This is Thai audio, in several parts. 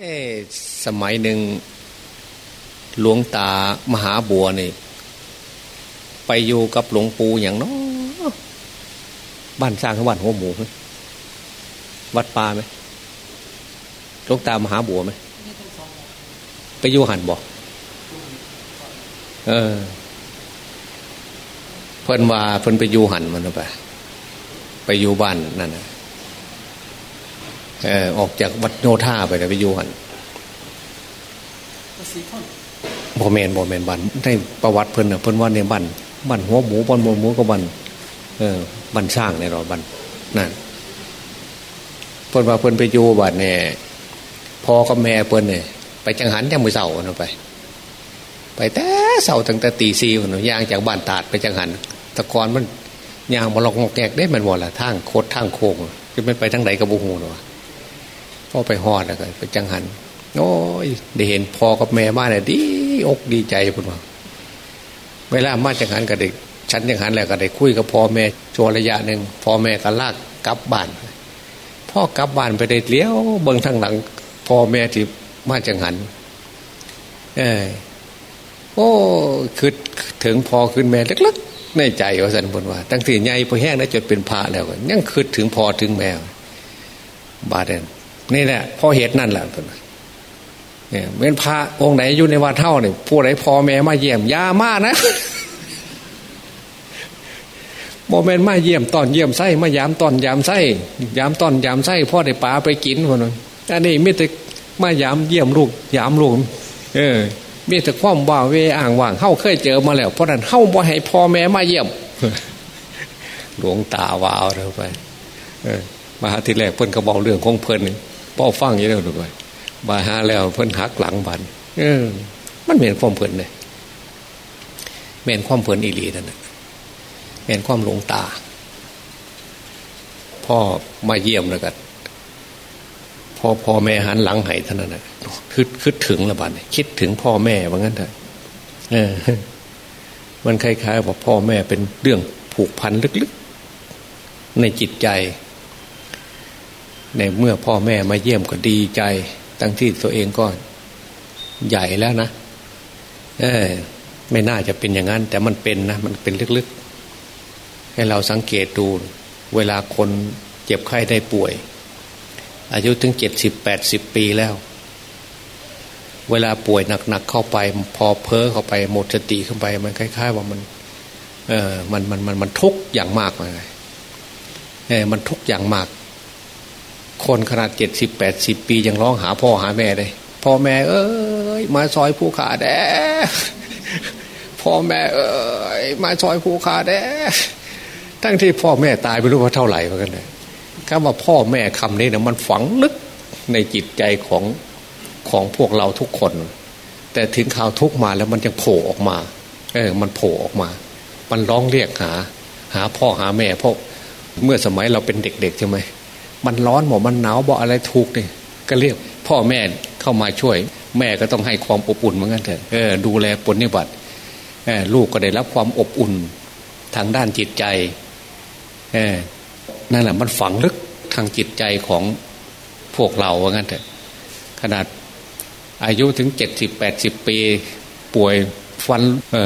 เอสมัยหนึ่งหลวงตามหาบัวนี่ ไปอยู่กับหลวงปู่อย่างน้อบ้านสร้างทวัดหัวหมูวัดป่าไหมหลวงตามหาบัวไหมไปอยู่หันบ่เออ เพิ่นว่าเพิ่นไปอยู่หันมันไปไปอยู่บ้านนั่นนะ ออออกจากวัดโนท่าไปแล้วไปอยู่หันบอแมนบอแมนบันในประวัติเพิ่นเน่ะเพิ่นว่าในบันบันหัวหมูบันหมูหมูก็บันเออบันสร้างในรอบันนั่นเพิ่นว่าเพิ่นไปอยู่บันเนี่ยพอกับแม่เพิ่นเนี่ยไปจังหันยังมือเสาเนาะไป ไปแต่เสาตั้งแต่ตีซีเนาะย่างจากบ้านตาดไปจังหันตะกอนมันย่างมาลอกงอกแกกได้มันหมดละทางโคตรทางโค้งจะไม่ไปทางไหนกับบูฮูเนาะ พ่อไปหอดแล้วก็ไปจังหันโอ้ยได้เห็นพ่อกับแม่มาเนี่ยดีอกดีใจพุ่นว่าเวลามาจังหันกับเด็กฉันจังหันแล้วก็ได้คุยกับพ่อแม่ชัวระยะหนึ่งพ่อแม่ก็ลากกลับบ้านพ่อกลับบ้านไปได้เลี้ยวเบิ้งทางหลังพ่อแม่ที่มาจังหัน เออโอ้คือถึงพอขึ้นแม่เล็กๆในใจว่าสันบนว่า ตั้งแต่ใหญ่พอแห้งแล้วจนเป็นพระแล้วยังคืดถึงพอถึงแมวบาดเดน นี่แหละพอเหตุนั่นแหละเนี่ยเป็นพระองค์ไหนอยู่ในวัดเท่าเนี่ยผู้ใดพอแม่มาเยี่ยมยามานะโมเมนต์มาเยี่ยมตอนเยี่ยมไส้มายามตอนยามไส้ยามตอนยามไส้พ่อได้ปลาไปกินคนนึงอันนี้ม่แต่มายามเยี่ยมลูกยามลูกเออมีแต่ความว่าเวอ่างว่างเข้าเคยเจอมาแล้ว เพราะนั้นเข้าบ่ให้พ่อแม่มาเยี่ยม หลวงตาวาวเราไปมาหาทีแรกเพิ่นก็บอกเรื่องของเพิ่น พ่อฟังอย่างนี้ด้วยมาหาแล้วเพิ่นหักหลังบันเออ มันเหม็นความเพิ่นเลยเหม็นความเพิ่นอีหลีนั่นแหละเหม็นความหลวงตา พ่อมาเยี่ยมแล้วกันพอพ่อแม่หันหลังให้ท่านนั้นนะคิดคิดถึงละบันคิดถึงพ่อแม่ว่างั้นเถอะเออ มันคล้ายๆว่าพ่อแม่เป็นเรื่องผูกพันลึกๆ ในจิตใจ ในเมื่อพ่อแม่มาเยี่ยมก็ดีใจ ตั้งที่ตัวเองก็ใหญ่แล้วนะ เออไม่น่าจะเป็นอย่างนั้น แต่มันเป็นนะ มันเป็นลึกๆ ให้เราสังเกตดู เวลาคนเจ็บไข้ได้ป่วย อายุถึงเจ็ดสิบแปดสิบปีแล้ว เวลาป่วยหนักๆเข้าไป พอเพ้อเข้าไปหมดสติเข้าไป มันคล้าย ๆ ว่ามัน เออมันมันมันมันทุกข์อย่างมากเลยเออมันทุกข์อย่างมาก คนขนาดเจ็ดสิบแปดสิบปียังร้องหาพ่อหาแม่เลยพ่อแม่เอ้ยมาซอยผู้ขาแด้พ่อแม่เอ้ยมาซอยผู้ขาแด้ทั้งที่พ่อแม่ตายไม่รู้ว่าเท่าไหร่เหมือนกันเลยคำว่าพ่อแม่คำนี้เนี่ยมันฝังลึกในจิตใจของของพวกเราทุกคน แต่ถึงข่าวทุกมาแล้วมันยังโผล่ออกมาเออมันโผล่ออกมา มันร้องเรียกหา หาพ่อหาแม่พ่อเมื่อสมัยเราเป็นเด็กๆใช่ไหม มันร้อนหมดมันหนาวบอกอะไรถูกเนี่ยก็เรียกพ่อแม่เข้ามาช่วย แม่ก็ต้องให้ความอบอุ่นเหมือนกันเถอะเออดูแลปนิบัติลูกก็ได้รับความอบอุ่นทางด้านจิตใจนั่นแหละมันฝังลึกทางจิตใจของพวกเราว่างั้นเถอะขนาดอายุถึงเจ็ดสิบแปดสิบปี ป่วยฟัน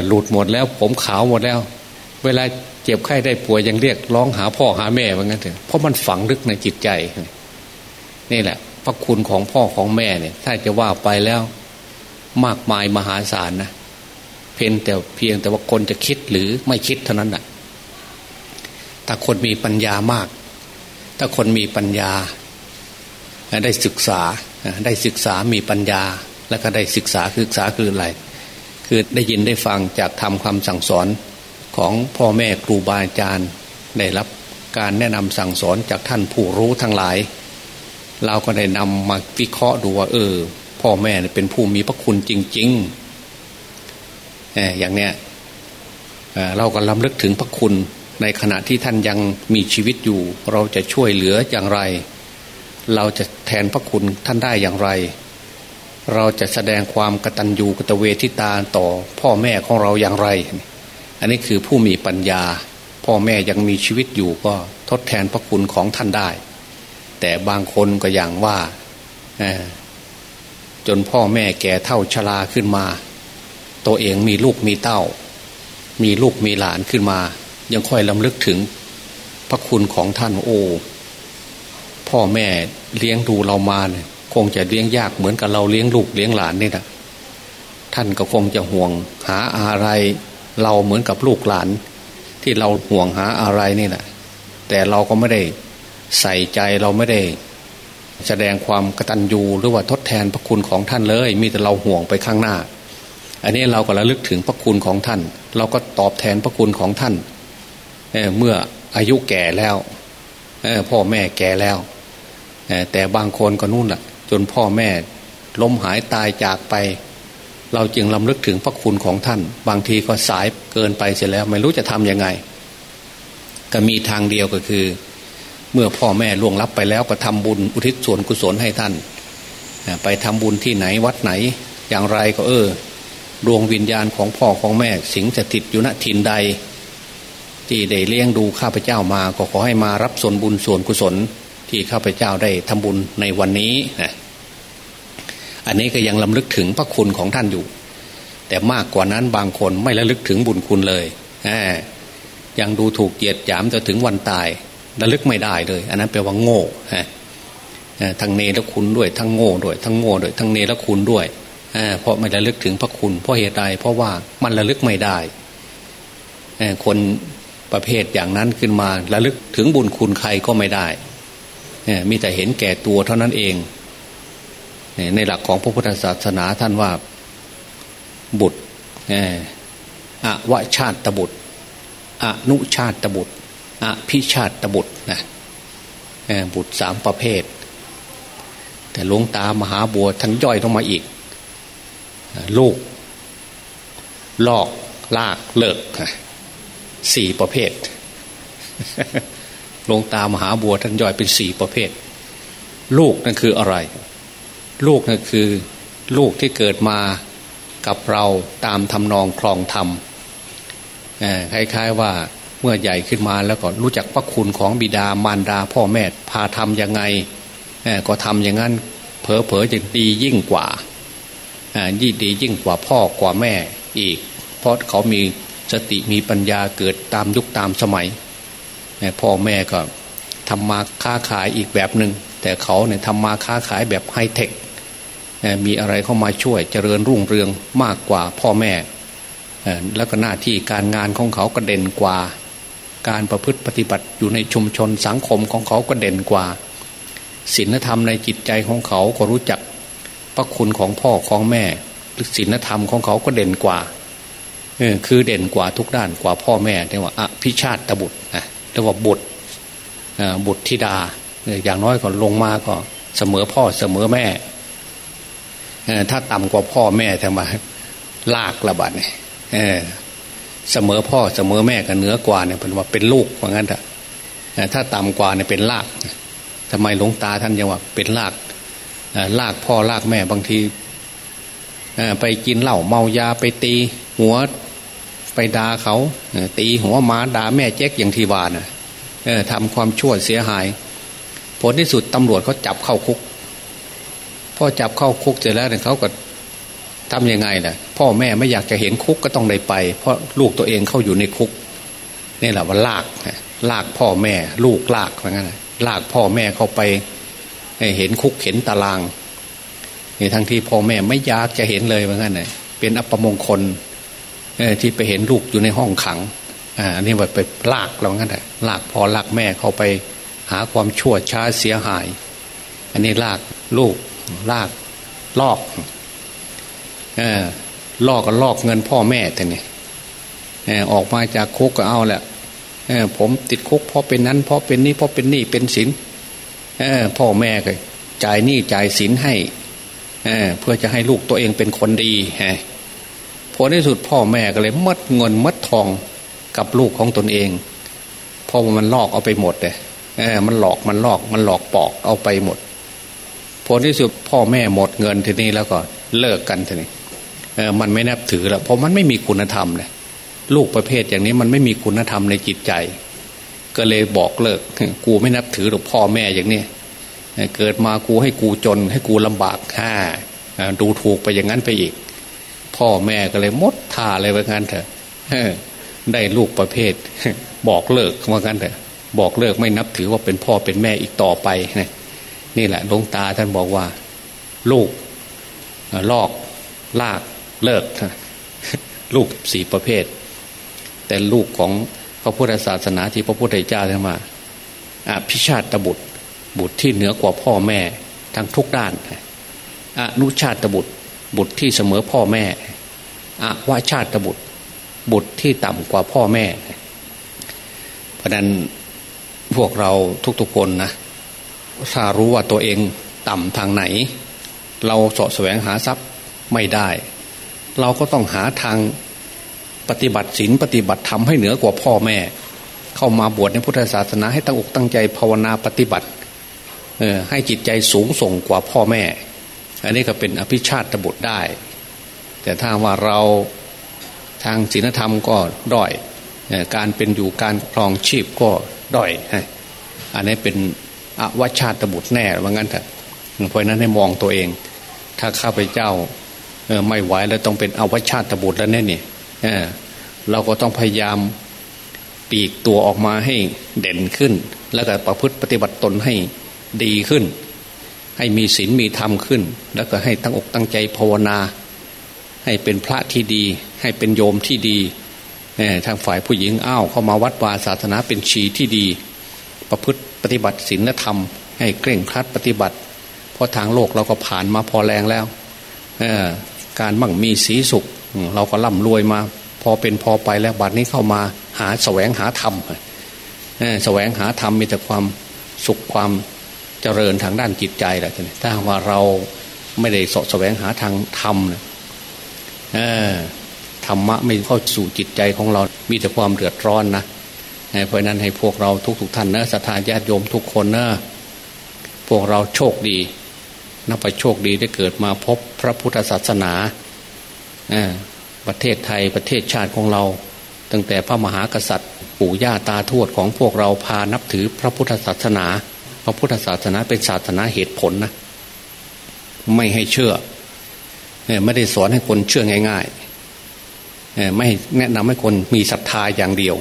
หลุดหมดแล้ว ผมขาวหมดแล้ว เวลา เจ็บไข้ได้ป่วยยังเรียกร้องหาพ่อหาแม่ว่างั้นเถอะเพราะมันฝังลึกในจิตใจ นี่แหละ พระคุณของพ่อของแม่เนี่ย ถ้าจะว่าไปแล้วมากมายมหาศาลนะเพียงแต่เพียงแต่ว่าคนจะคิดหรือไม่คิดเท่านั้นแหะถ้าคนมีปัญญามาก ถ้าคนมีปัญญา ได้ศึกษาได้ศึกษามีปัญญา แล้วก็ได้ศึกษาศึกษาคืออะไร คือได้ยินได้ฟังจากทำคำสั่งสอน ของพ่อแม่ครูบาอาจารย์ได้รับการแนะนำสั่งสอนจากท่านผู้รู้ทั้งหลาย เราก็ได้นำมาวิเคราะห์ดูว่า เออ พ่อแม่เป็นผู้มีพระคุณจริงๆเอย่างเนี้ยเราก็ลำลึกถึงพระคุณในขณะที่ท่านยังมีชีวิตอยู่ เราจะช่วยเหลืออย่างไร เราจะแทนพระคุณท่านได้อย่างไร เราจะแสดงความกตัญญูกตเวทิตาต่อพ่อแม่ของเราอย่างไร อันนี้คือผู้มีปัญญา พ่อแม่ยังมีชีวิตอยู่ก็ทดแทนพระคุณของท่านได้ แต่บางคนก็อย่างว่าจนพ่อแม่แก่เท่าชราขึ้นมา ตัวเองมีลูกมีเต้า มีลูกมีหลานขึ้นมา ยังค่อยลำลึกถึงพระคุณของท่านโอ้พ่อแม่เลี้ยงดูเรามาเนี่ยคงจะเลี้ยงยากเหมือนกับเราเลี้ยงลูกเลี้ยงหลานนี่นะท่านก็คงจะห่วงหาอะไร เราเหมือนกับลูกหลาน ที่เราห่วงหาอะไรนี่แหละแต่เราก็ไม่ได้ใส่ใจเราไม่ได้ แสดงความกตัญญูหรือว่าทดแทนพระคุณของท่านเลย มีแต่เราห่วงไปข้างหน้า อันนี้เราก็ระลึกถึงพระคุณของท่าน เราก็ตอบแทนพระคุณของท่านเเมื่ออายุแก่แล้วพ่อแม่แก่แล้วแต่บางคนก็นู่นแหละจนพ่อแม่ล้มหายตายจากไป เราจึงลำลึกถึงพระคุณของท่าน บางทีก็สายเกินไปเสียแล้ว ไม่รู้จะทำยังไง ก็มีทางเดียวก็คือ เมื่อพ่อแม่ล่วงลับไปแล้วก็ทำบุญอุทิศส่วนกุศลให้ท่าน ไปทำบุญที่ไหนวัดไหน อย่างไรก็เออดวงวิญญาณของพ่อของแม่ สิงสถิตอยู่ณถิ่นใด ที่ได้เลี้ยงดูข้าพเจ้ามาก็ขอให้มารับส่วนบุญส่วนกุศล ที่ข้าพเจ้าได้ทำบุญในวันนี้นะ อันนี้ก็ยังลำลึกถึงพระคุณของท่านอยู่ แต่มากกว่านั้นบางคนไม่ระลึกถึงบุญคุณเลยยังดูถูกเกียดหยามจนถึงวันตายระลึกไม่ได้เลย อันนั้นแปลว่าโง่ฮะทั้งเนรคุณด้วยทั้งโง่ด้วยทั้งโง่ด้วยทั้งเนรคุณด้วยเพราะไม่ระลึกถึงพระคุณเพราะเหตุใดเพราะว่ามันระลึกไม่ได้คนประเภทอย่างนั้นขึ้นมาระลึกถึงบุญคุณใครก็ไม่ได้มีแต่เห็นแก่ตัวเท่านั้นเอง ในหลักของพระพุทธศาสนาท่านว่าบุตรอวชาติบุตรอนุชาติบุตรอภิชาติบุตรนะบุตรสามประเภท แต่หลวงตามหาบัวท่านย่อยลงมาอีก ลูก ลอก ลากเลิกสี่ประเภทหลวงตามหาบัวท่านย่อยเป็นสี่ประเภท ลูกนั่นคืออะไร ลูกนั่นคือลูกที่เกิดมากับเราตามทำนองคลองธรรมคล้ายๆว่าเมื่อใหญ่ขึ้นมาแล้วก็รู้จักพระคุณของบิดามารดาพ่อแม่พาทำยังไงก็ทำอย่างนั้นเผลอๆจะดียิ่งกว่ายิ่งดียิ่งกว่าพ่อกว่าแม่อีก เพราะเขามีสติมีปัญญาเกิดตามยุคตามสมัยพ่อแม่ก็ทำมาค้าขายอีกแบบหนึง่งแต่เขาเนี่ยทำมาค้าขายแบบไฮเทค มีอะไรเข้ามาช่วยเจริญรุ่งเรืองมากกว่าพ่อแม่ แล้วก็หน้าที่การงานของเขาก็เด่นกว่า การประพฤติปฏิบัติอยู่ในชุมชนสังคมของเขาก็เด่นกว่าศีลธรรมในจิตใจของเขาก็รู้จักพระคุณของพ่อของแม่หรือศีลธรรมของเขาก็เด่นกว่าคือเด่นกว่าทุกด้านกว่าพ่อแม่เรียกว่าอภิชาติตบุตรนะเรียกว่าบุตรบุตรธิดา อย่างน้อยก็ลงมาก็เสมอพ่อเสมอแม่ ถ้าต่ำกว่าพ่อแม่ทำไมลากระบาดเนี่ยเสมอพ่อเสมอแม่กันเหนือกว่าเนี่ยเป็นว่าเป็นลูกว่างั้นเถอะถ้าต่ำกว่าเนี่ยเป็นลากทำไมหลวงตาท่านยังว่า เป็นลากลากพ่อลากแม่บางทีไปกินเหล้าเมายาไปตี หัวไปด่าเขาตีหัวม้าด่าแม่เจ๊กอย่างที่วานะทำความชั่วเสียหาย ผลที่สุดตำรวจเขาจับเข้าคุก พอจับเข้าคุกเสร็จแล้วเนี่ยเขาก็ทำยังไงล่ะ พ่อแม่ไม่อยากจะเห็นคุกก็ต้องได้ไป เพราะลูกตัวเองเข้าอยู่ในคุกนี่แหละว่าลากลากพ่อแม่ ลูกลากเหมือนกันลากพ่อแม่เข้าไปเห็นคุกเห็นตารางนี่ทั้งที่พ่อแม่ไม่อยากจะเห็นเลยเหมือนกันเลยเป็นอัปมงคลที่ไปเห็นลูกอยู่ในห้องขังอันนี้ว่าไปลากเรางั้นแหละลากพอลากแม่เข้าไปหาความชั่วช้าเสียหาย อันนี้ลากลูก ลากลอกเออลอกก็ลอกเงินพ่อแม่แต่เนี่ยออกมาจากคุกก็เอาแหละผมติดคุกเพราะเป็นนั้น เพราะเป็นนี่เพราะเป็นนี่เป็นสินพ่อแม่ก็จ่ายหนี้จ่ายสินให้เพื่อจะให้ลูกตัวเองเป็นคนดีฮะผลที่สุดพ่อแม่ก็เลยมัดเงินมัดทองกับลูกของตนเองเพราะว่ามันลอกเอาไปหมดเลยเออมันหลอกมันลอกมันหลอกปอกเอาไปหมด ผลที่สุดพ่อแม่หมดเงินทีนี้แล้วก็เลิกกันทีนี้เออมันไม่นับถือแล้วเพราะมันไม่มีคุณธรรมเลยลูกประเภทอย่างนี้มันไม่มีคุณธรรมในจิตใจ ก็เลยบอกเลิก กูไม่นับถือหรอกพ่อแม่อย่างนี้เกิดมากูให้กูจน ให้กูลำบากฮ่าดูถูกไปอย่างนั้นไปอีก พ่อแม่ก็เลยมดท่าอะไรว่างั้นเถอะได้ลูกประเภท บอกเลิกว่างั้นเถอะบอกเลิกไม่นับถือว่าเป็นพ่อเป็นแม่อีกต่อไปนี่ นี่แหละหลวงตาท่านบอกว่า ลูกลอกลากเลิกลูกสี่ประเภท แต่ลูกของพระพุทธศาสนาที่พระพุทธเจ้าท่านมาอภิชาติบุตร บุตรที่เหนือกว่าพ่อแม่ทั้งทุกด้านอนุชาติบุตร บุตรที่เสมอพ่อแม่อวชาติบุตร บุตรที่ต่ำกว่าพ่อแม่ เพราะนั้นพวกเราทุกๆคนนะ ถ้ารู้ว่าตัวเองต่ำทางไหน เราเสาะแสวงหาทรัพย์ไม่ได้ เราก็ต้องหาทางปฏิบัติศีลปฏิบัติธรรมให้เหนือกว่าพ่อแม่ เข้ามาบวชในพุทธศาสนาให้ตั้งอกตั้งใจภาวนาปฏิบัติเออให้จิตใจสูงส่งกว่าพ่อแม่ อันนี้ก็เป็นอภิชาติบุตรได้ แต่ถ้าว่าเราทางศีลธรรมก็ด้อย การเป็นอยู่การครองชีพก็ด้อย อันนี้เป็น อวชาตบุตรแน่ว่างั้นเถอะเพราะนั้นให้มองตัวเอง ถ้าข้าพเจ้าไม่ไหวแล้วต้องเป็นอวชาตบุตรแล้วแน่เนี่ยเราก็ต้องพยายามปีกตัวออกมาให้เด่นขึ้น แล้วก็ประพฤติปฏิบัติตนให้ดีขึ้น ให้มีศีลมีธรรมขึ้น แล้วก็ให้ตั้งอกตั้งใจภาวนา ให้เป็นพระที่ดี ให้เป็นโยมที่ดีทางฝ่ายผู้หญิงอ้าวเข้ามาวัดวาศาสนาเป็นชีที่ดี ประพฤติ ปฏิบัติศีลธรรม ให้เคร่งครัดปฏิบัติ เพราะทางโลกเราก็ผ่านมาพอแรงแล้วการมั่งมีสีสุข เราก็ร่ำรวยมา พอเป็นพอไปแล้วบัดนี้เข้ามาหาแสวงหาธรรมแสวงหาธรรมมีแต่ความสุขความเจริญทางด้านจิตใจแหละถ้าว่าเราไม่ได้สะแสวงหาทางธรรมนะธรรมะไม่เข้าสู่จิตใจของเรา มีแต่ความเดือดร้อนนะ เพราะนั้นให้พวกเราทุกๆทท่านนะศรัทธาญาติโยมทุกคนนะพวกเราโชคดีนับไปโชคดีได้เกิดมาพบพระพุทธศาสนาประเทศไทยประเทศชาติของเรา ตั้งแต่พระมหากษัตริย์ ปู่ย่าตาทวดของพวกเราพานับถือพระพุทธศาสนา พระพุทธศาสนาเป็นศาสนาเหตุผลนะ ไม่ให้เชื่อไม่ได้สอนให้คนเชื่อง่ายๆไม่แนะนำให้คนมีศรัทธาอย่างเดียว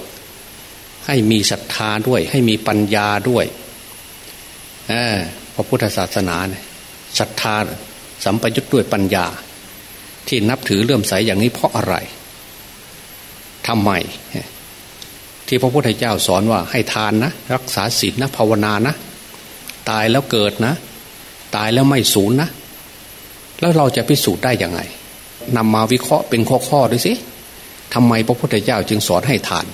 ให้มีศรัทธาด้วย ให้มีปัญญาด้วยพระพุทธศาสนาศรัทธาสัมปยุทธ์ด้วยปัญญา ที่นับถือเลื่อมใสอย่างนี้เพราะอะไรทำไมที่พระพุทธเจ้าสอนว่าให้ทานนะ รักษาศีลนะภาวนานะ ตายแล้วเกิดนะ ตายแล้วไม่สูญนะ แล้วเราจะพิสูจน์ได้ยังไงนำมาวิเคราะห์เป็นข้อๆดูสิทำไมพระพุทธเจ้าจึงสอนให้ทาน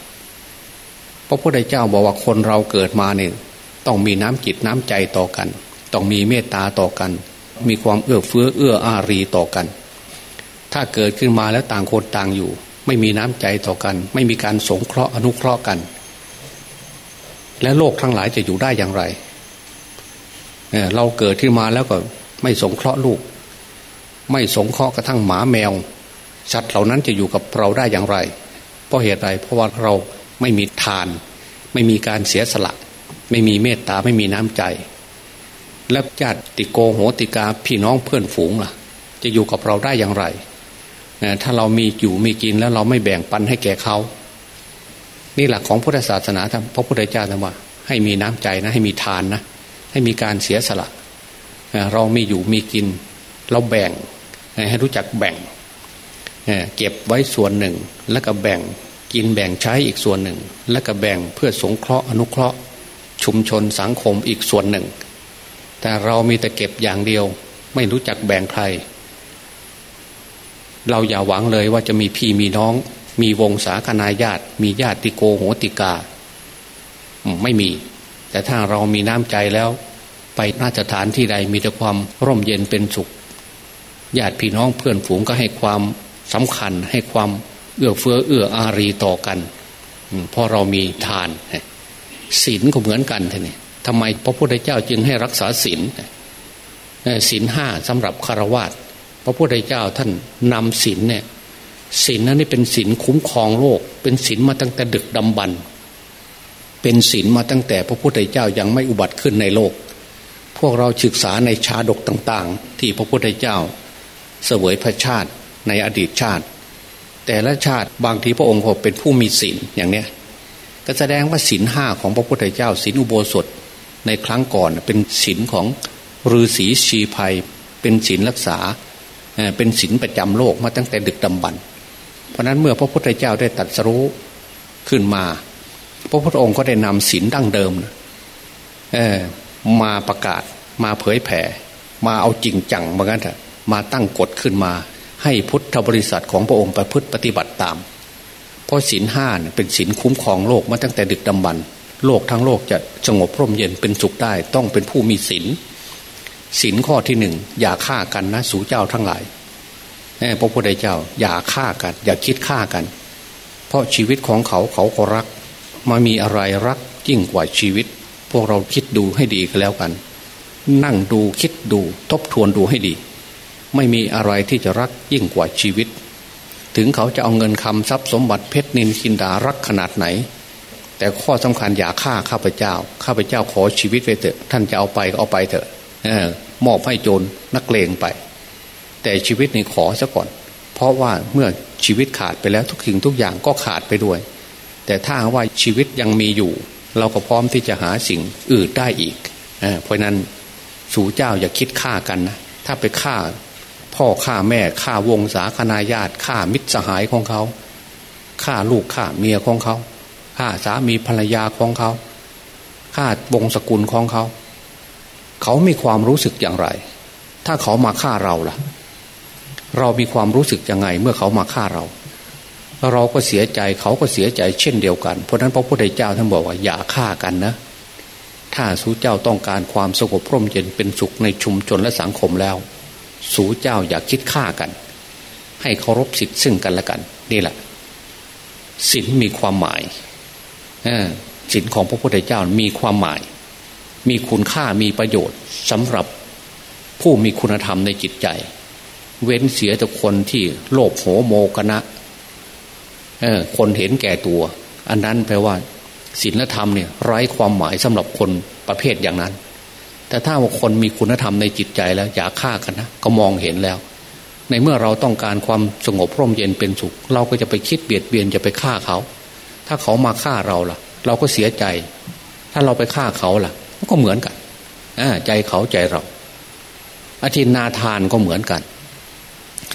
ระพุทธเจ้าบอกว่าคนเราเกิดมาเนี่ยต้องมีน้ำจิตน้ำใจต่อกัน ต้องมีเมตตาต่อกัน มีความเอื้อเฟื้อเอื้ออารีต่อกัน ถ้าเกิดขึ้นมาแล้วต่างคนต่างอยู่ ไม่มีน้ำใจต่อกัน ไม่มีการสงเคราะห์อนุเคราะห์กัน และโลกทั้งหลายจะอยู่ได้อย่างไรเเราเกิดขึ้นมาแล้วก็ไม่สงเคราะห์ลูก ไม่สงเคราะห์กระทั่งหมาแมวสัตว์เหล่านั้นจะอยู่กับเราได้อย่างไร เพราะเหตุใดเพราะว่าเรา ไม่มีทาน ไม่มีการเสียสละ ไม่มีเมตตาไม่มีน้ำใจ และญาติโกโหติกาพี่น้องเพื่อนฝูงล่ะ จะอยู่กับเราได้อย่างไรถ้าเรามีอยู่มีกินแล้วเราไม่แบ่งปันให้แก่เขา นี่หลักของพุทธศาสนาท่านพระพุทธเจ้าท่านว่า ให้มีน้ำใจนะ ให้มีทานนะ ให้มีการเสียสละ เรามีอยู่มีกิน เราแบ่งให้รู้จักแบ่งเก็บไว้ส่วนหนึ่งแล้วก็แบ่ง กินแบ่งใช้อีกส่วนหนึ่ง แล้วก็แบ่งเพื่อสงเคราะห์อนุเคราะห์ ชุมชนสังคมอีกส่วนหนึ่ง แต่เรามีแต่เก็บอย่างเดียว ไม่รู้จักแบ่งใคร เราอย่าหวังเลยว่าจะมีพี่มีน้อง มีวงศาคณาญาติ มีญาติโกโหติกา ไม่มี แต่ถ้าเรามีน้ำใจแล้ว ไปน่าจะฐานที่ใดมีแต่ความร่มเย็นเป็นสุขญาติพี่น้องเพื่อนฝูงก็ให้ความสำคัญให้ความ อื้อเฟื้อเอื้ออารีต่อกันเพราะเรามีทานศีลก็เหมือนกันท่านี่ทำไมพระพุทธเจ้าจึงให้รักษาศีลศีลห้าสำหรับคารวะพระพุทธเจ้าท่านนำศีลเนี่ยศีลนั้นนี่เป็นศีลคุ้มครองโลก เป็นศีลมาตั้งแต่ดึกดำบรรเป็นศีลมาตั้งแต่พระพุทธเจ้ายังไม่อุบัติขึ้นในโลก พวกเราศึกษาในชาดกต่าง ๆ ที่พระพุทธเจ้า เสวยพระชาติในอดีตชาติ แต่ละชาติบางทีพระองค์ก็เป็นผู้มีศีลอย่างเนี้ยก็แสดงว่าศีลห้าของพระพุทธเจ้าศีลอุโบสถในครั้งก่อนเป็นศีลของฤาษีชีภัย เป็นศีลรักษาเป็นศีลประจำโลกมาตั้งแต่ดึกดำบรรเพราะนั้นเมื่อพระพุทธเจ้าได้ตัดสรู้ขึ้นมา พระพุทธองค์ก็ได้นำศีลดั้งเดิมมาประกาศมาเผยแผ่ มาเอาจริงจังเหมือนกันเถอะมาตั้งกฎขึ้นมา ให้พุทธบริษัทของพระองค์ประพฤติปฏิบัติตาม เพราะศีลห้าเป็นศีลคุ้มครองโลกมาตั้งแต่ดึกดำบรรโลกทั้งโลกจะสงบร่มเย็นเป็นสุขได้ต้องเป็นผู้มีศีลศีลข้อที่หนึ่งอย่าฆ่ากันนะสู่เจ้าทั้งหลายพระพุทธเจ้า อย่าฆ่ากัน อย่าคิดฆ่ากัน เพราะชีวิตของเขาเขาก็รักมามีอะไรรักยิ่งกว่าชีวิต พวกเราคิดดูให้ดีก็แล้วกัน นั่งดูคิดดูทบทวนดูให้ดี ไม่มีอะไรที่จะรักยิ่งกว่าชีวิต ถึงเขาจะเอาเงินคำทรัพย์สมบัติเพชรนินคินดารักขนาดไหน แต่ข้อสำคัญอย่าฆ่าข้าพเจ้า ข้าพเจ้าขอชีวิตไปเถอะ ท่านจะเอาไปก็เอาไปเถอะมอบให้โจรนักเลงไป แต่ชีวิตนี่ขอซะก่อน เพราะว่าเมื่อชีวิตขาดไปแล้วทุกสิ่งทุกอย่างก็ขาดไปด้วย แต่ถ้าว่าชีวิตยังมีอยู่ เราก็พร้อมที่จะหาสิ่งอื่นได้อีกเพราะนั้นสู่เจ้าอย่าคิดฆ่ากันนะถ้าไปฆ่า พ่อฆ่าแม่ฆ่าวงศาคณาญาติฆ่ามิตรสหายของเขาฆ่าลูกฆ่าเมียของเขาฆ่าสามีภรรยาของเขาฆ่าวงศกุลของเขา เขามีความรู้สึกอย่างไร ถ้าเขามาฆ่าเราล่ะ เรามีความรู้สึกยังไงเมื่อเขามาฆ่าเรา เราก็เสียใจเขาก็เสียใจเช่นเดียวกัน เพราะนั้นพระพุทธเจ้าท่านบอกว่าอย่าฆ่ากันนะ ถ้าสู้เจ้าต้องการความสงบร่มเย็นเป็นสุขในชุมชนและสังคมแล้ว สู้เจ้าอย่าคิดฆ่ากัน ให้เคารพสิทธิ์ซึ่งกันและกัน นี่แหละศีลมีความหมายศีลของพระพุทธเจ้ามีความหมาย มีคุณค่ามีประโยชน์สำหรับผู้มีคุณธรรมในจิตใจ เว้นเสียแต่คนที่โลภโหโมกนะคนเห็นแก่ตัว อันนั้นแปลว่าศีลธรรมเนี่ยไร้ความหมายสำหรับคนประเภทอย่างนั้น แต่ถ้าว่าคนมีคุณธรรมในจิตใจแล้วอย่าฆ่ากันนะก็มองเห็นแล้ว ในเมื่อเราต้องการความสงบร่มเย็นเป็นสุข เราก็จะไปคิดเบียดเบียนจะไปฆ่าเขา ถ้าเขามาฆ่าเราล่ะ เราก็เสียใจ ถ้าเราไปฆ่าเขาล่ะก็เหมือนกันใจเขาใจเราอาทินนาทานก็เหมือนกัน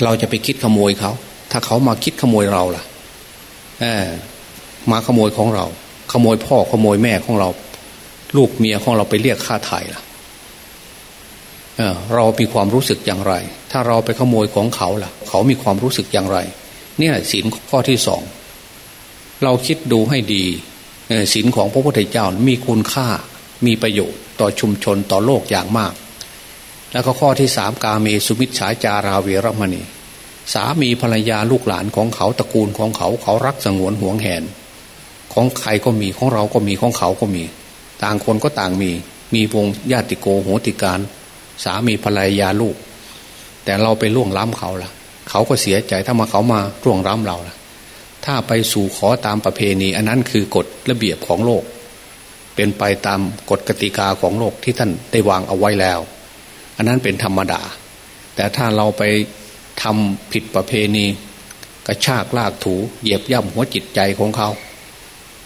เราจะไปคิดขโมยเขา ถ้าเขามาคิดขโมยเราล่ะมาขโมยของเรา ขโมยพ่อขโมยแม่ของเรา ลูกเมียของเราไปเรียกค่าไถ่ล่ะ เรามีความรู้สึกอย่างไร ถ้าเราไปขโมยของเขาล่ะ เขามีความรู้สึกอย่างไร เนี่ยศีลข้อที่สองเราคิดดูให้ดีศีลของพระพุทธเจ้ามีคุณค่ามีประโยชน์ต่อชุมชนต่อโลกอย่างมาก แล้วก็ข้อที่สามกาเมสุมิชฉาจาราเวรมณี สามีภรรยาลูกหลานของเขาตระกูลของเขาเขารักสงวนห่วงแหน ของใครก็มีของเราก็มีของเขาก็มี ต่างคนก็ต่างมี มีวงญาติโกโหติการ สามีภรรยาลูก แต่เราไปล่วงล้ำเขาล่ะ เขาก็เสียใจถ้ามาเขามาล่วงล้ำเราล่ะ ถ้าไปสู่ขอตามประเพณี อันนั้นคือกฎระเบียบของโลก เป็นไปตามกฎกติกาของโลกที่ท่านได้วางเอาไว้แล้ว อันนั้นเป็นธรรมดา แต่ถ้าเราไปทำผิดประเพณี กระชากลากถูเหยียบย่ำหัวจิตใจของเขา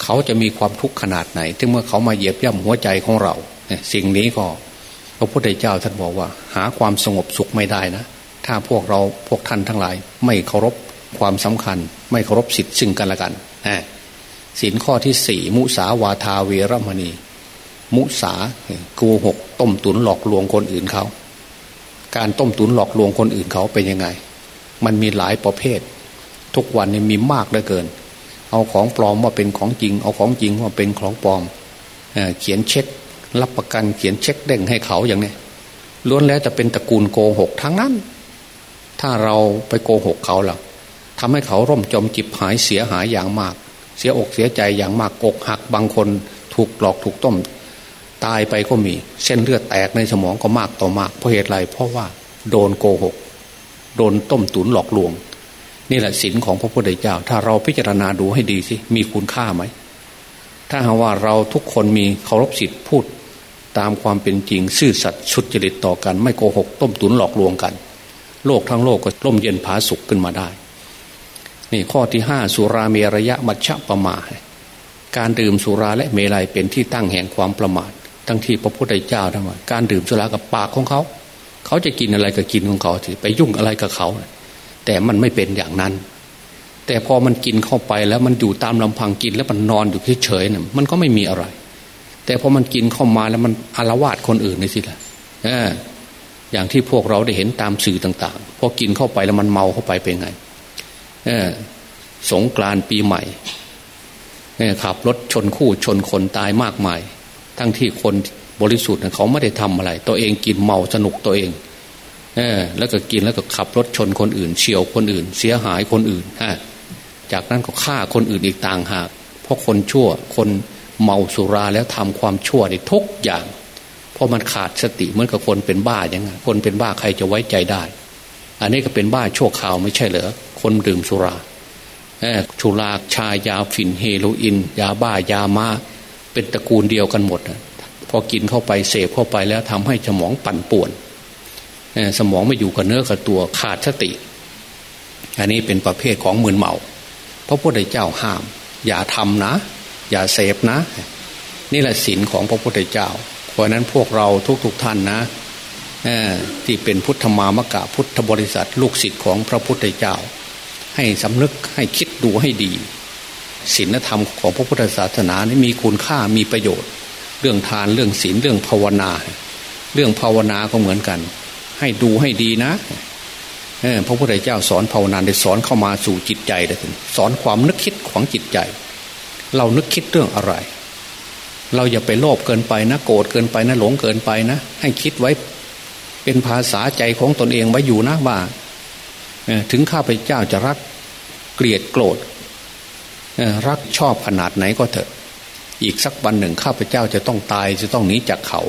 เขาจะมีความทุกข์ขนาดไหนที่เมื่อเขามาเหยียบย่ำหัวใจของเรา สิ่งนี้ก็ พระพุทธเจ้าท่านบอกว่า หาความสงบสุขไม่ได้นะ ถ้าพวกเราพวกท่านทั้งหลาย ไม่เคารพความสำคัญ ไม่เคารพสิทธิ์ซึ่งกันและกันนะสินข้อที่สี่มุสาวาทาเวรมณี มุสาโกหก ต้มตุนหลอกลวงคนอื่นเขา การต้มตุนหลอกลวงคนอื่นเขาเป็นยังไง มันมีหลายประเภท ทุกวันนี้มีมากเหลือเกิน เอาของปลอมว่าเป็นของจริง เอาของจริงว่าเป็นของปลอมเเขียนเช็ค รับประกันเขียนเช็คเด้งให้เขาอย่างนี้ล้วนแล้วจะเป็นตระกูลโกหกทั้งนั้น ถ้าเราไปโกหกเขาล่ะทำให้เขาร่มจมจิบหายเสียหายอย่างมาก เสียอกเสียใจอย่างมากอกหักบางคนถูกหลอกถูกต้ม ตายไปก็มีเส้นเลือดแตกในสมองก็มากต่อมากเพราะเหตุไรเพราะว่าโดนโกหก โดนต้มตุนหลอกลวง นี่แหละสินของพระพุทธเจ้า ถ้าเราพิจารณาดูให้ดีสิมีคุณค่าไหมถ้าหาว่าเราทุกคนมีเคารพสิทธิ์พูด ตามความเป็นจริง ซื่อสัตย์สุจริตต่อกัน ไม่โกหกต้มตุนหลอกลวงกัน โลกทั้งโลกก็ร่มเย็นผาสุขขึ้นมาได้ นี่ข้อที่ห้าสุราเมรยะมัชฌะประมาการดื่มสุราและเมลัยเป็นที่ตั้งแห่งความประมาททั้งที่พระพุทธเจ้าทั้งหมดการดื่มสุรากับปากของเขา เขาจะกินอะไรก็กินของเขาสิไปยุ่งอะไรกับเขา แต่มันไม่เป็นอย่างนั้น แต่พอมันกินเข้าไปแล้วมันอยู่ตามลำพังกินแล้วมันนอนอยู่เฉยๆเนี่ยมันก็ไม่มีอะไร แต่พอมันกินเข้ามาแล้วมันอารวาสคนอื่นนี่สิละ่ะอย่างที่พวกเราได้เห็นตามสื่อต่างๆพอกินเข้าไปแล้วมันเมาเข้าไปเป็นไงสงกรานปีใหม่ขับรถชนคู่ชนคนตายมากมาย ทั้งที่คนบริสุทธิ์เขาไม่ได้ทำอะไร ตัวเองกินเมาสนุกตัวเองเออแล้วก็กินแล้วก็ขับรถชนคนอื่น เฉียวคนอื่น เสียหายคนอื่นฮะจากนั้นก็ฆ่าคนอื่นอีกต่างหาก เพราะคนชั่วคน เมาสุราแล้วทำความชั่วในทุกอย่าง เพราะมันขาดสติเหมือนกับคนเป็นบ้าอย่างไงคนเป็นบ้าใครจะไว้ใจได้ อันนี้ก็เป็นบ้าชั่วคราวไม่ใช่เหรอคนดื่มสุราชุราชายาฝิ่นเฮโรอีนยาบ้ายามาเป็นตระกูลเดียวกันหมดพอกินเข้าไปเสพเข้าไปแล้วทำให้สมองปั่นป่วนสมองไม่อยู่กับเนื้อกับตัวขาดสติ อันนี้เป็นประเภทของมืนเมาพระพุทธเจ้าห้าม อย่าทำนะ อย่าเสพนะ นี่แหละศีลของพระพุทธเจ้า เพราะนั้นพวกเราทุกๆทท่านนะที่เป็นพุทธมามกะพุทธบริษัทลูกศิษย์ของพระพุทธเจ้า ให้สำนึกให้คิดดูให้ดีศีลธรรมของพระพุทธศาสนานี่มีคุณค่ามีประโยชน์ เรื่องทานเรื่องศีลเรื่องภาวนา เรื่องภาวนาก็เหมือนกัน ให้ดูให้ดีนะพระพุทธเจ้าสอนภาวนาได้สอนเข้ามาสู่จิตใจเลยสอนความนึกคิดของจิตใจ เรานึกคิดเรื่องอะไร เราอย่าไปโลภเกินไปนะโกรธเกินไปนะหลงเกินไปนะ ให้คิดไว้เป็นภาษาใจของตนเองไว้อยู่นะว่าถึงข้าพเจ้าจะรักเกลียดโกรธรักชอบขนาดไหนก็เถอะ อีกสักวันหนึ่งข้าพเจ้าจะต้องตายจะต้องหนีจากเขา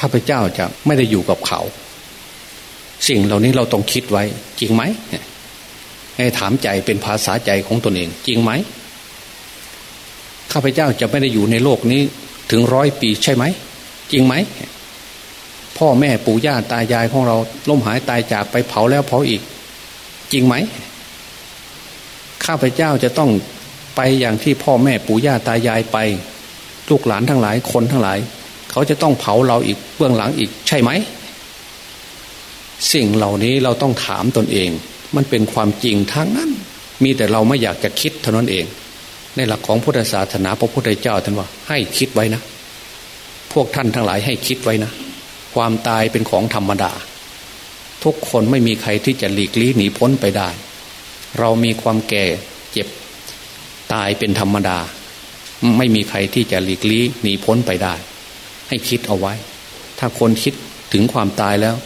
ข้าพเจ้าจะไม่ได้อยู่กับเขา สิ่งเหล่านี้เราต้องคิดไว้ จริงไหม ถามใจเป็นภาษาใจของตนเอง จริงไหมข้าพเจ้าจะไม่ได้อยู่ในโลกนี้ถึงร้อยปีใช่ไหม จริงไหม พ่อแม่ปู่ย่าตายายของเราล้มหายตายจากไปเผาแล้วเผาอีก จริงไหม ข้าพเจ้าจะต้องไปอย่างที่พ่อแม่ปู่ย่าตายายไป ลูกหลานทั้งหลายคนทั้งหลาย เขาจะต้องเผาเราอีกเบื้องหลังอีกใช่ไหม สิ่งเหล่านี้เราต้องถามตนเอง มันเป็นความจริงทั้งนั้น มีแต่เราไม่อยากจะคิดเท่านั้นเอง ในหลักของพุทธศาสนาพระพุทธเจ้าท่านว่าให้คิดไว้นะ พวกท่านทั้งหลายให้คิดไว้นะ ความตายเป็นของธรรมดา ทุกคนไม่มีใครที่จะหลีกลี่หนีพ้นไปได้ เรามีความแก่เจ็บตายเป็นธรรมดา ไม่มีใครที่จะหลีกลี่หนีพ้นไปได้ ให้คิดเอาไว้ ถ้าคนคิดถึงความตายแล้ว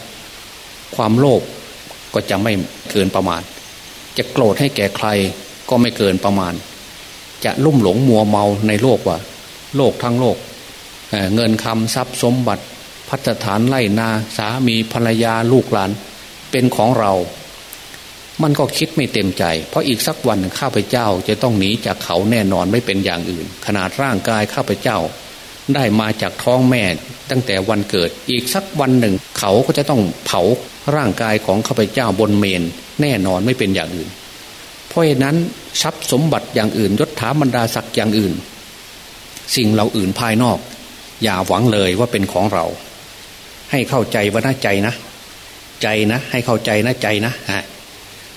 ความโลภ ก็จะไม่เกินประมาณ จะโกรธให้แก่ใครก็ไม่เกินประมาณ จะลุ่มหลงมัวเมาในโลกว่า โลกทั้งโลกเงินคำทรัพย์สมบัติพัฒฐานไล่นาสามีภรรยาลูกหลาน เป็นของเรา มันก็คิดไม่เต็มใจ เพราะอีกสักวันข้าพเจ้าจะต้องหนีจากเขาแน่นอนไม่เป็นอย่างอื่น ขนาดร่างกายข้าพเจ้า ได้มาจากท้องแม่ ตั้งแต่วันเกิดอีกสักวันหนึ่ง เขาก็จะต้องเผาร่างกายของข้าพเจ้าบนเมน แน่นอนไม่เป็นอย่างอื่น เพราะเหตุนั้นทรัพย์สมบัติอย่างอื่นยศถาบรรดาศักดิ์อย่างอื่น สิ่งเราอื่นภายนอก อย่าหวังเลยว่าเป็นของเรา ให้เข้าใจว่าน่าใจนะ ใจนะ ให้เข้าใจนะใจนะฮะ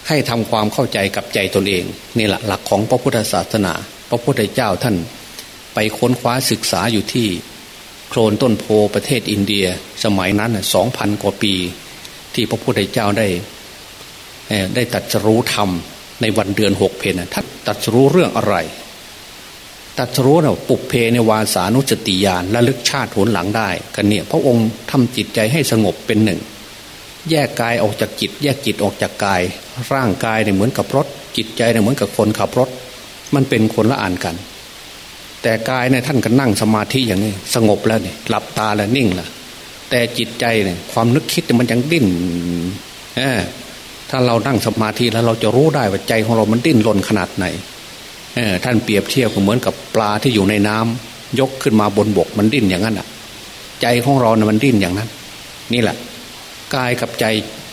ให้ทำความเข้าใจกับใจตนเองนี่แหละหลักของพระพุทธศาสนา พระพุทธเจ้าท่านไปค้นคว้าศึกษาอยู่ที่ คลนต้นโพประเทศอินเดีย สมัยนั้นสองพันกว่าปี ที่พระพุทธเจ้าได้ได้ตัดรู้ธรรมในวันเดือนหกเพนท่านตัดรู้เรื่องอะไร ตัดรู้นะปุกเพในวาสานุสติญาณและลึกชาติผลหลังได้กันเนี่ยพระองค์ทำจิตใจให้สงบเป็นหนึ่ง แยกกายออกจากจิต แยกจิตออกจากกาย ร่างกายเนี่ยเหมือนกับรถ จิตใจเนี่ยเหมือนกับคนขับรถ มันเป็นคนละอ่านกัน แต่กายเนี่ยท่านก็นั่งสมาธิอย่างนี้ สงบแล้วเนี่ยหลับตาแล้วนิ่งแล้วแต่จิตใจเนี่ยความนึกคิดมันยังดิ้นถ้าเรานั่งสมาธิแล้วเราจะรู้ได้ว่าใจของเรามันดิ้นรนขนาดไหนท่านเปรียบเทียบเหมือนกับปลาที่อยู่ในน้ำยกขึ้นมาบนบกมันดิ้นอย่างนั้นอะ ใจของเราเนี่ยมันดิ้นอย่างนั้น นี่แหละกายกับใจ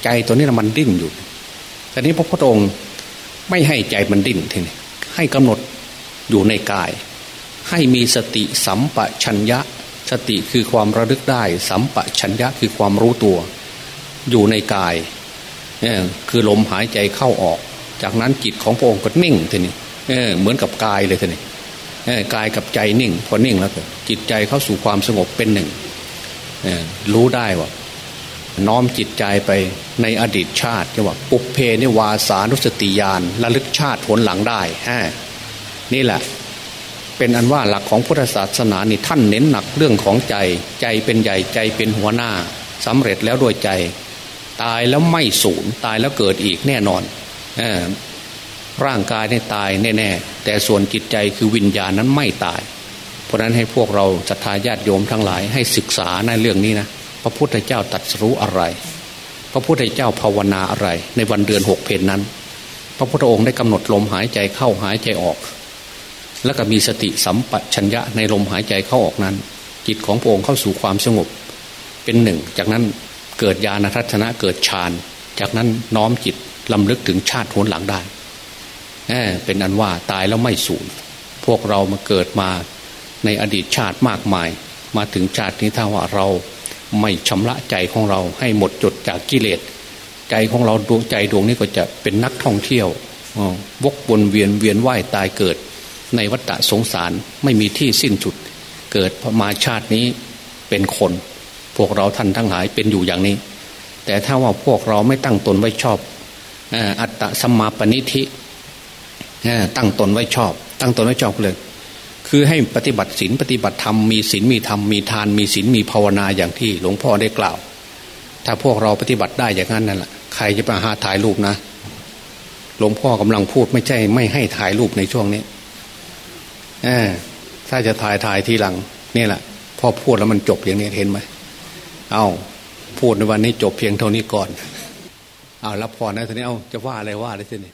ใจตัวนี้มันดิ้นอยู่แต่นี้พระพุทธองค์ไม่ให้ใจมันดิ้นทีนี้ให้กำหนดอยู่ในกาย ให้มีสติสัมปชัญญะ สติคือความระลึกได้ สัมปชัญญะคือความรู้ตัว อยู่ในกายเนี่ยคือลมหายใจเข้าออก จากนั้นจิตของพระองค์ก็นิ่งทีนี้เเหมือนกับกายเลยทีนี้กายกับใจนิ่ง พอนิ่งแล้วจิตใจเข้าสู่ความสงบเป็นหนึ่งรู้ได้ว่าน้อมจิตใจไปในอดีตชาติจะว่าปุเพนิวาสานุสติยานระลึกชาติผลหลังได้ฮนี่แหละ เป็นอันว่าหลักของพุทธศาสนานี่ท่านเน้นหนักเรื่องของใจ ใจเป็นใหญ่ใจเป็นหัวหน้าสำเร็จแล้วด้วยใจ ตายแล้วไม่สูญตายแล้วเกิดอีกแน่นอนอร่างกายเนี่ยตายแน่ๆแต่ส่วนจิตใจคือวิญญาณนั้นไม่ตาย เพราะนั้นให้พวกเราศรัทธาญาติโยมทั้งหลายให้ศึกษาในเรื่องนี้นะพระพุทธเจ้าตรัสรู้อะไร พระพุทธเจ้าภาวนาอะไร ในวันเดือนหกเพนนั้น พระพุทธองค์ได้กำหนดลมหายใจเข้าหายใจออก แล้วก็มีสติสัมปชัญญะในลมหายใจเข้าออกนั้น จิตของพระองค์เข้าสู่ความสงบ เป็นหนึ่ง จากนั้นเกิดญาณทัศนะเกิดฌานจากนั้นน้อมจิตลำลึกถึงชาติผลหลังได้เป็นอันว่าตายแล้วไม่สูญพวกเรามาเกิดมาในอดีตชาติมากมาย มาถึงชาตินี้ถ้าว่าเราไม่ชำระใจของเราให้หมดจดจากกิเลสใจของเราดวงใจดวงนี้ก็จะเป็นนักท่องเที่ยววกวนเวียนเวียนว่ายตายเกิด ในวัฏสงสารไม่มีที่สิ้นสุด เกิดพมาชาตินี้เป็นคน พวกเราท่านทั้งหลายเป็นอยู่อย่างนี้ แต่ถ้าว่าพวกเราไม่ตั้งตนไว้ชอบอัตตะสมาปณิธิตั้งตนไว้ชอบ ตั้งตนไว้ชอบเลยคือให้ปฏิบัติศีลปฏิบัติธรรมมีศีลมีธรรมมีทานมีศีลมีภาวนาอย่างที่หลวงพ่อได้กล่าว ถ้าพวกเราปฏิบัติได้อย่างนั้นนั่นแหละใครจะมาหาถ่ายรูปนะ หลวงพ่อกำลังพูดไม่ใช่ไม่ให้ถ่ายรูปในช่วงนี้ อถ้าจะถ่ายถ่ายทีหลังนี่แหละพ่อพูดแล้วมันจบอย่างนี้เห็นไหมเอาพูดในวันนี้จบเพียงเท่านี้ก่อนเอารับพรนะทีนี้เอาจะว่าอะไรว่าได้สินี่